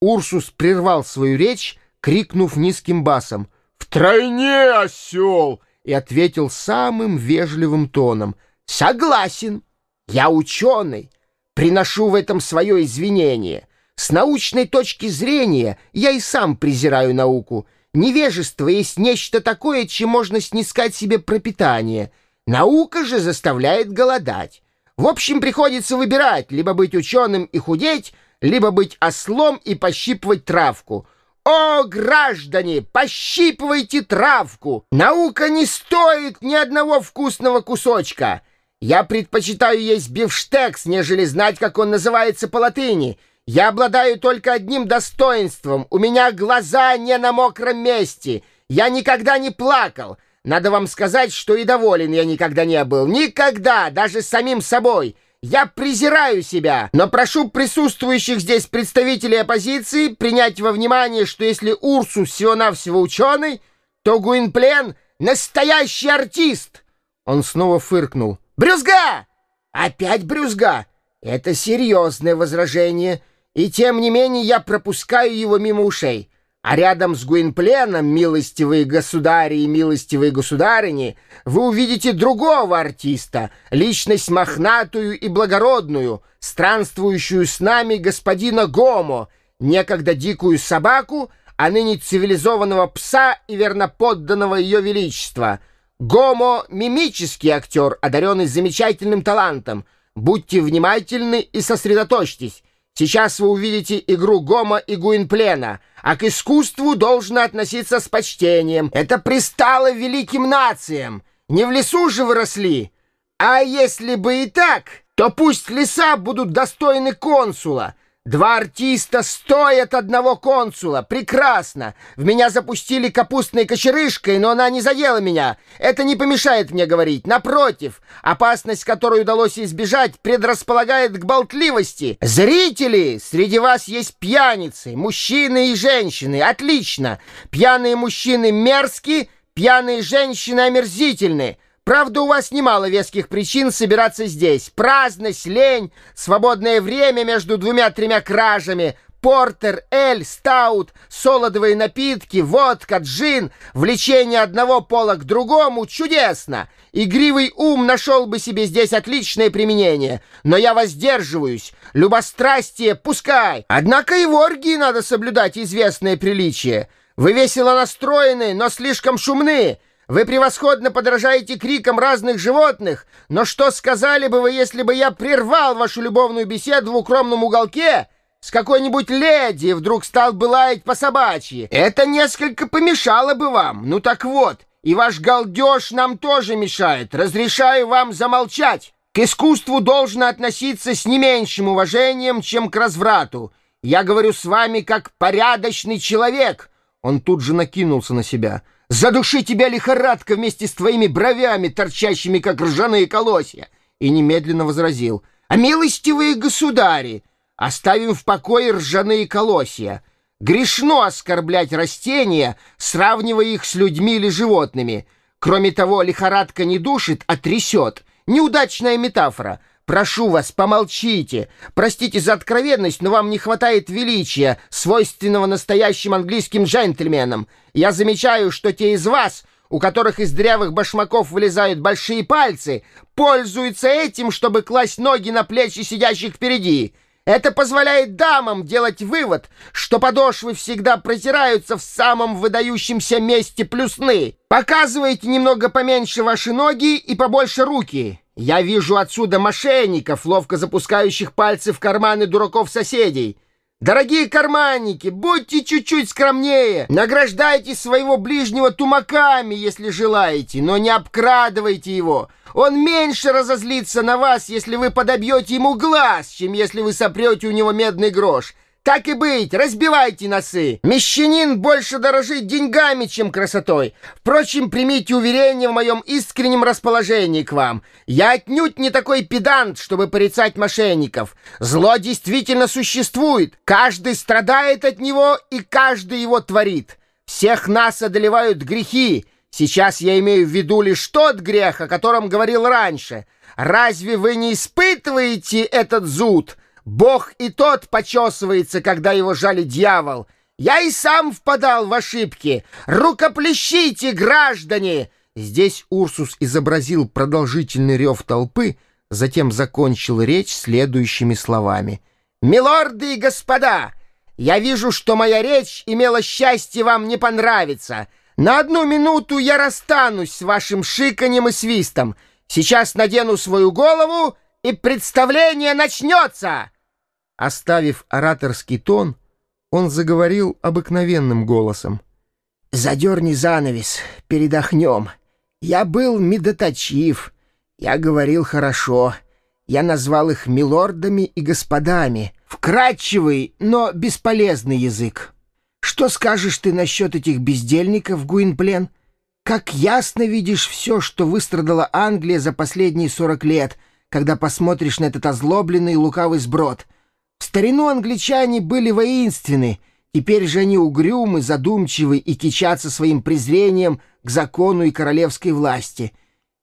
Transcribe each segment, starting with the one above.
Урсус прервал свою речь, крикнув низким басом «Втройне, осел!» и ответил самым вежливым тоном «Согласен, я ученый, приношу в этом свое извинение. С научной точки зрения я и сам презираю науку. Невежество есть нечто такое, чем можно снискать себе пропитание. Наука же заставляет голодать. В общем, приходится выбирать, либо быть ученым и худеть, либо быть ослом и пощипывать травку. О, граждане, пощипывайте травку! Наука не стоит ни одного вкусного кусочка. Я предпочитаю есть бифштекс, нежели знать, как он называется по латыни. Я обладаю только одним достоинством. У меня глаза не на мокром месте. Я никогда не плакал. Надо вам сказать, что и доволен я никогда не был. Никогда, даже самим собой. Я презираю себя, но прошу присутствующих здесь представителей оппозиции принять во внимание, что если Урсус всего-навсего ученый, то Гуинплен — настоящий артист!» Он снова фыркнул. «Брюзга! Опять брюзга! Это серьезное возражение, и тем не менее я пропускаю его мимо ушей. А рядом с Гуинпленом, милостивые государи и милостивые государыни, вы увидите другого артиста, личность мохнатую и благородную, странствующую с нами господина Гомо, некогда дикую собаку, а ныне цивилизованного пса и верноподданного ее величества. Гомо — мимический актер, одаренный замечательным талантом. Будьте внимательны и сосредоточьтесь. Сейчас вы увидите игру Гома и Гуинплена, а к искусству должно относиться с почтением. Это пристало великим нациям. Не в лесу же выросли. А если бы и так, то пусть леса будут достойны консула — Два артиста стоят одного консула. Прекрасно. В меня запустили капустной кочерышкой, но она не задела меня. Это не помешает мне говорить. Напротив, опасность, которую удалось избежать, предрасполагает к болтливости. Зрители! Среди вас есть пьяницы, мужчины и женщины. Отлично. Пьяные мужчины мерзкие, пьяные женщины омерзительны. Правда, у вас немало веских причин собираться здесь. Праздность, лень, свободное время между двумя-тремя кражами, портер, эль, стаут, солодовые напитки, водка, джин, влечение одного пола к другому — чудесно. Игривый ум нашел бы себе здесь отличное применение, но я воздерживаюсь. Любострастие пускай. Однако и в оргии надо соблюдать известное приличие. Вы весело настроены, но слишком шумны. Вы превосходно подражаете крикам разных животных, но что сказали бы вы, если бы я прервал вашу любовную беседу в укромном уголке с какой-нибудь леди вдруг стал бы лаять по собачьи? Это несколько помешало бы вам. Ну так вот, и ваш галдеж нам тоже мешает. Разрешаю вам замолчать. К искусству должно относиться с не меньшим уважением, чем к разврату. Я говорю с вами как порядочный человек». Он тут же накинулся на себя – Задуши тебя лихорадка вместе с твоими бровями, торчащими, как ржаные колосья!» И немедленно возразил. «А милостивые государи, оставим в покое ржаные колосья. Грешно оскорблять растения, сравнивая их с людьми или животными. Кроме того, лихорадка не душит, а трясет. Неудачная метафора. Прошу вас, помолчите. Простите за откровенность, но вам не хватает величия, свойственного настоящим английским джентльменам. Я замечаю, что те из вас, у которых из дрявых башмаков вылезают большие пальцы, пользуются этим, чтобы класть ноги на плечи сидящих впереди. Это позволяет дамам делать вывод, что подошвы всегда протираются в самом выдающемся месте плюсны. Показывайте немного поменьше ваши ноги и побольше руки. Я вижу отсюда мошенников, ловко запускающих пальцы в карманы дураков-соседей. Дорогие карманники, будьте чуть-чуть скромнее. Награждайте своего ближнего тумаками, если желаете, но не обкрадывайте его. Он меньше разозлится на вас, если вы подобьете ему глаз, чем если вы сопрете у него медный грош. Так и быть, разбивайте носы. Мещанин больше дорожит деньгами, чем красотой. Впрочем, примите уверение в моем искреннем расположении к вам. Я отнюдь не такой педант, чтобы порицать мошенников. Зло действительно существует. Каждый страдает от него, и каждый его творит. Всех нас одолевают грехи. Сейчас я имею в виду лишь тот грех, о котором говорил раньше. Разве вы не испытываете этот зуд?» Бог и тот почесывается, когда его жали дьявол. Я и сам впадал в ошибки. Рукоплещите, граждане!» Здесь Урсус изобразил продолжительный рев толпы, затем закончил речь следующими словами. «Милорды и господа, я вижу, что моя речь имела счастье вам не понравиться. На одну минуту я расстанусь с вашим шиканьем и свистом. Сейчас надену свою голову, и представление начнется!» Оставив ораторский тон, он заговорил обыкновенным голосом. «Задерни занавес, передохнем. Я был медоточив, я говорил хорошо. Я назвал их милордами и господами. Вкрадчивый, но бесполезный язык. Что скажешь ты насчет этих бездельников, Гуинплен? Как ясно видишь все, что выстрадала Англия за последние сорок лет, когда посмотришь на этот озлобленный лукавый сброд. В старину англичане были воинственны, теперь же они угрюмы, задумчивы и кичатся своим презрением к закону и королевской власти.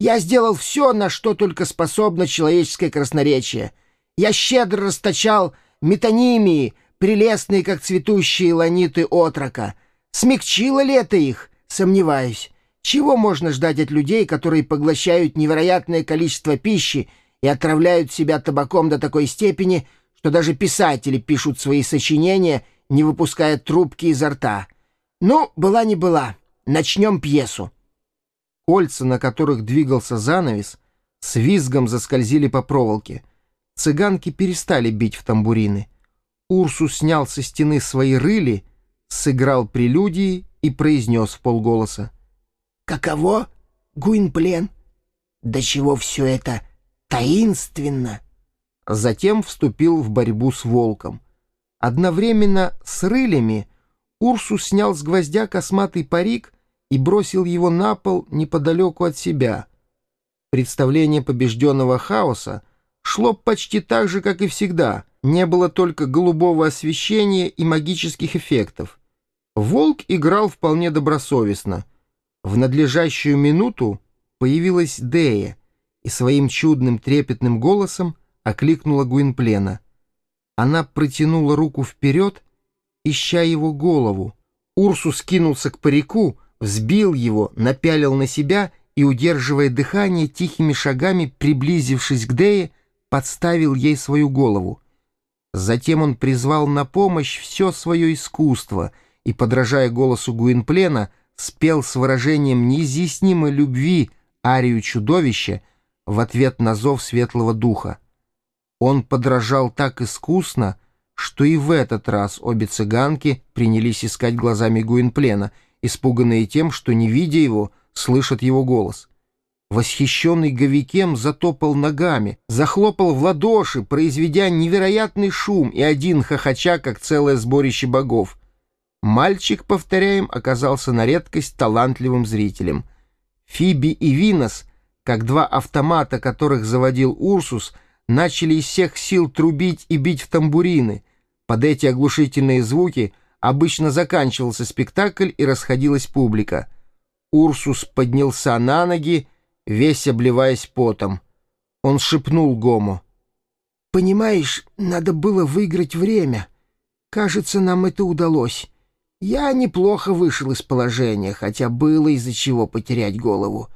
Я сделал все, на что только способно человеческое красноречие. Я щедро расточал метонимии, прелестные, как цветущие ланиты отрока. Смягчило ли это их? Сомневаюсь. Чего можно ждать от людей, которые поглощают невероятное количество пищи и отравляют себя табаком до такой степени, что даже писатели пишут свои сочинения, не выпуская трубки изо рта? Ну, была не была. Начнем пьесу. Кольца, на которых двигался занавес, с визгом заскользили по проволоке. Цыганки перестали бить в тамбурины. Урсу снял со стены свои рыли, сыграл прелюдии и произнес в полголоса. «Каково, Гуинплен? До чего все это таинственно?» Затем вступил в борьбу с волком. Одновременно с рылями Урсу снял с гвоздя косматый парик и бросил его на пол неподалеку от себя. Представление побежденного хаоса шло почти так же, как и всегда. Не было только голубого освещения и магических эффектов. Волк играл вполне добросовестно. В надлежащую минуту появилась Дея и своим чудным трепетным голосом окликнула Гуинплена. Она протянула руку вперед, ища его голову. Урсус кинулся к парику, взбил его, напялил на себя и, удерживая дыхание, тихими шагами, приблизившись к Дее, подставил ей свою голову. Затем он призвал на помощь все свое искусство и, подражая голосу Гуинплена, спел с выражением неизъяснимой любви арию чудовища в ответ на зов светлого духа. Он подражал так искусно, что и в этот раз обе цыганки принялись искать глазами Гуинплена — испуганные тем, что, не видя его, слышат его голос. Восхищенный Говикем затопал ногами, захлопал в ладоши, произведя невероятный шум, и один хохоча, как целое сборище богов. Мальчик, повторяем, оказался на редкость талантливым зрителем. Фиби и Винос, как два автомата, которых заводил Урсус, начали из всех сил трубить и бить в тамбурины. Под эти оглушительные звуки — Обычно заканчивался спектакль и расходилась публика. Урсус поднялся на ноги, весь обливаясь потом. Он шепнул Гому. «Понимаешь, надо было выиграть время. Кажется, нам это удалось. Я неплохо вышел из положения, хотя было из-за чего потерять голову.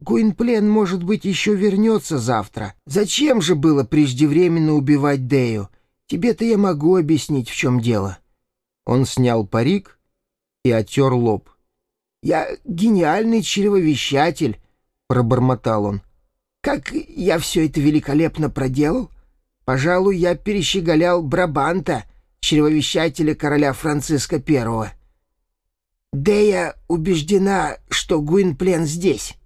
Гуинплен, может быть, еще вернется завтра. Зачем же было преждевременно убивать Дею? Тебе-то я могу объяснить, в чем дело». Он снял парик и оттер лоб. «Я гениальный чревовещатель», — пробормотал он. «Как я все это великолепно проделал? Пожалуй, я перещеголял Брабанта, чревовещателя короля Франциска Первого. Дея убеждена, что Гуинплен здесь».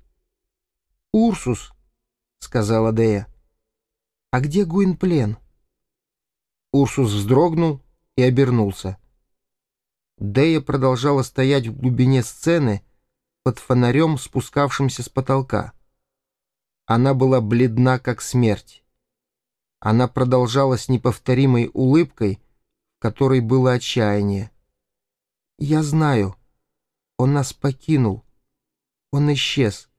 «Урсус», — сказала Дея. «А где Гуинплен?» Урсус вздрогнул и обернулся. Дея продолжала стоять в глубине сцены под фонарем, спускавшимся с потолка. Она была бледна, как смерть. Она продолжала с неповторимой улыбкой, в которой было отчаяние. «Я знаю. Он нас покинул. Он исчез.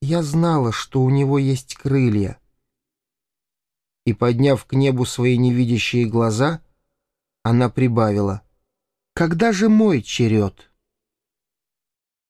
Я знала, что у него есть крылья». И, подняв к небу свои невидящие глаза, она прибавила. «Когда же мой черед?»